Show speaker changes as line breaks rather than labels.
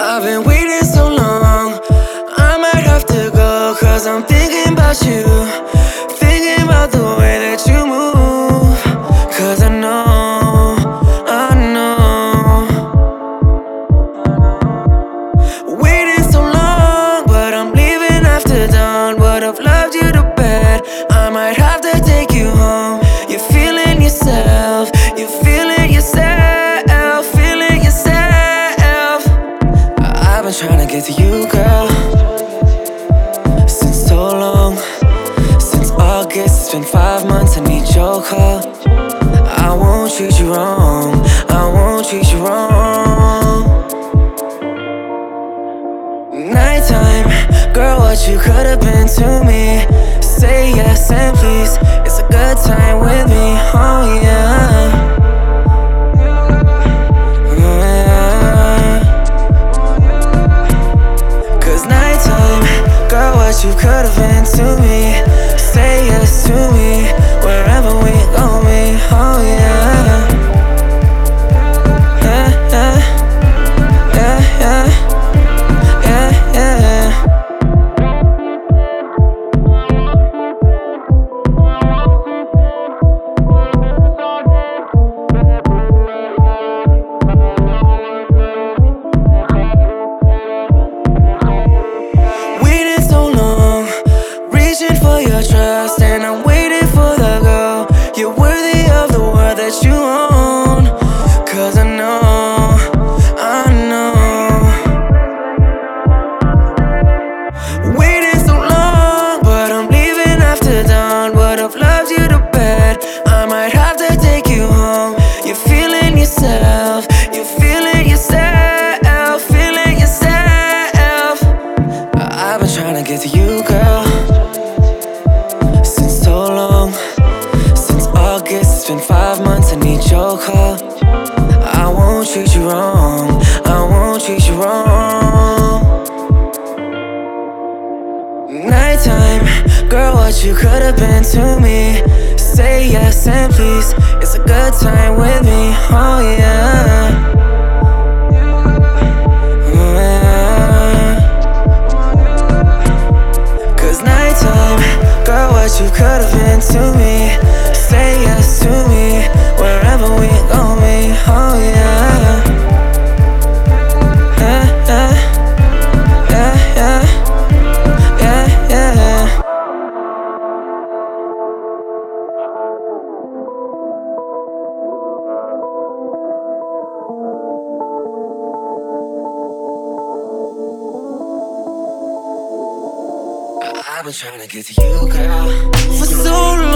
I've been waiting so long. I might have to go, cause I'm thinking about you. It's been five months. I need your call. I won't treat you wrong. I won't treat you wrong. Nighttime, girl, what you could have been to me. Say yes and please. It's a good time with your trust, and I'm waiting for the girl. You're worthy of the world that you own. Cause I know, I know. Waiting so long, but I'm leaving after dawn. Would have loved you to bed. I might have to take you home. You're feeling yourself, you're feeling yourself, feeling yourself. I've been trying to get to you, girl. Your call. I won't treat you wrong. I won't treat you wrong. Nighttime, girl, what you could have been to me. Say yes and please. It's a good time with me. Oh yeah. Girl, what you could have been to me. Say yes to me, wherever we gon' be. Oh yeah. Eh, eh. Eh, yeah, yeah. Yeah, yeah. Yeah, yeah. I've been trying to get to you, girl, for so long.